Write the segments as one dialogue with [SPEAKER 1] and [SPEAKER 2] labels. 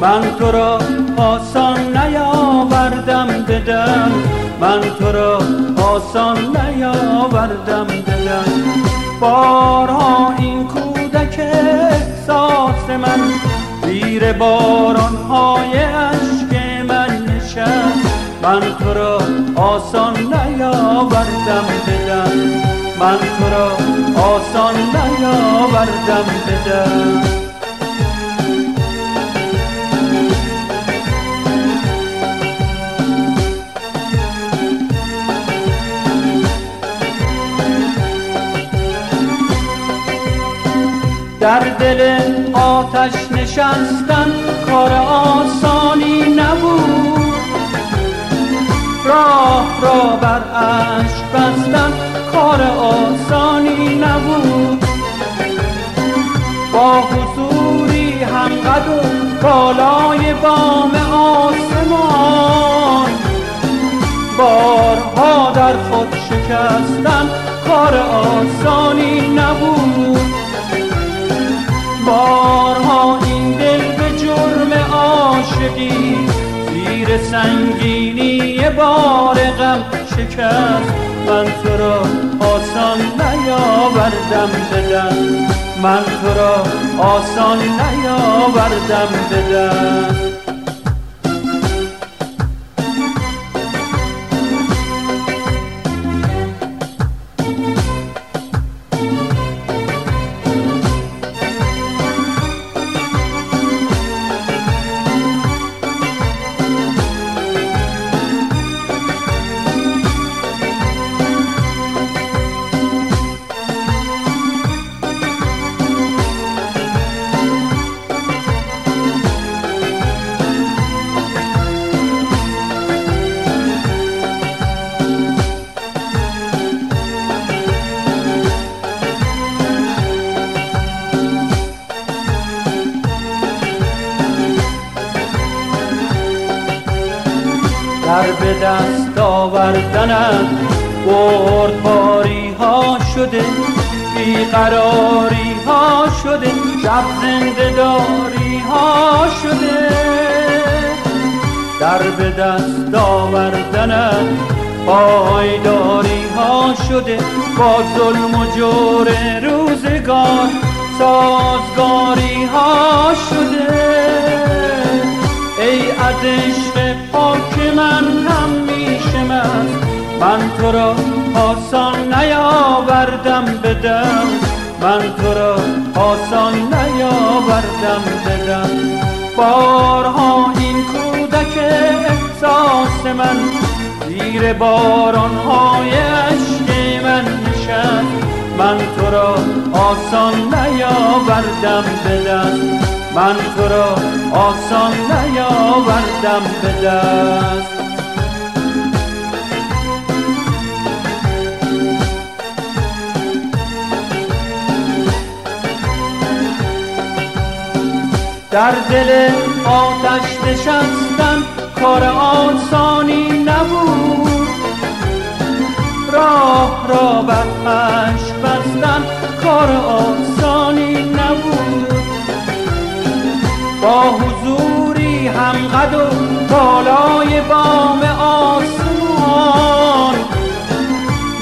[SPEAKER 1] من تو را آسان نیاوردم بدم من تو را آسان نیاوردم بدم بارها این کودک احساس من زیر بارانهای عشق من نشست. من تو را آسان نیاوردم بدم من تو را آسان نیاوردم بدم در دل آتش نشستن کار آسانی نبود. راه را بر عشق بستن کار آسانی نبود. با حضوری هم قد و بالای بام آسمان. بارها در خود شکستن کار آسانی سنگینی بار غم شکست. من تو را آسان نیاوردم بدم من تو را آسان نیاوردم بدم در به دست آوردنت بردباری ها شده بیقراری ها شده شب زنده داری ها شده. در به دست آوردنت پایداری ها شده. با ظلم و جور روزگار سازگاری ها شده. ای پاک من هم میشمد من تو را آسان نیاوردم بدم من تو را آسان نیاوردم بدم بارها این کودک احساس من زیر بارانهای عشق من نشست. من تو را آسان نیاوردم بدم من تو را آسان نیاوردم به دست. در دل آتش نشستن کار آسانی نبود. راه را بر بستن کار آسانی هم قد و بالای بام آسمان.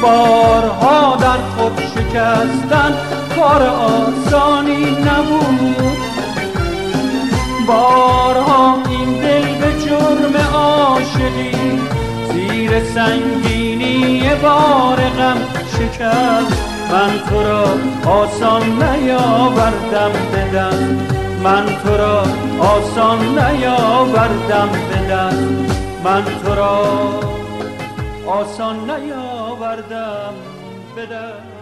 [SPEAKER 1] بارها در خود شکستن کار آسانی نبود. بارها این دل به جرم عاشقی زیر سنگینی بار غم شکست. من تو را آسان نیاوردم بدم من تو را آسان نیاوردم بدم من تو را آسان نیاوردم بدم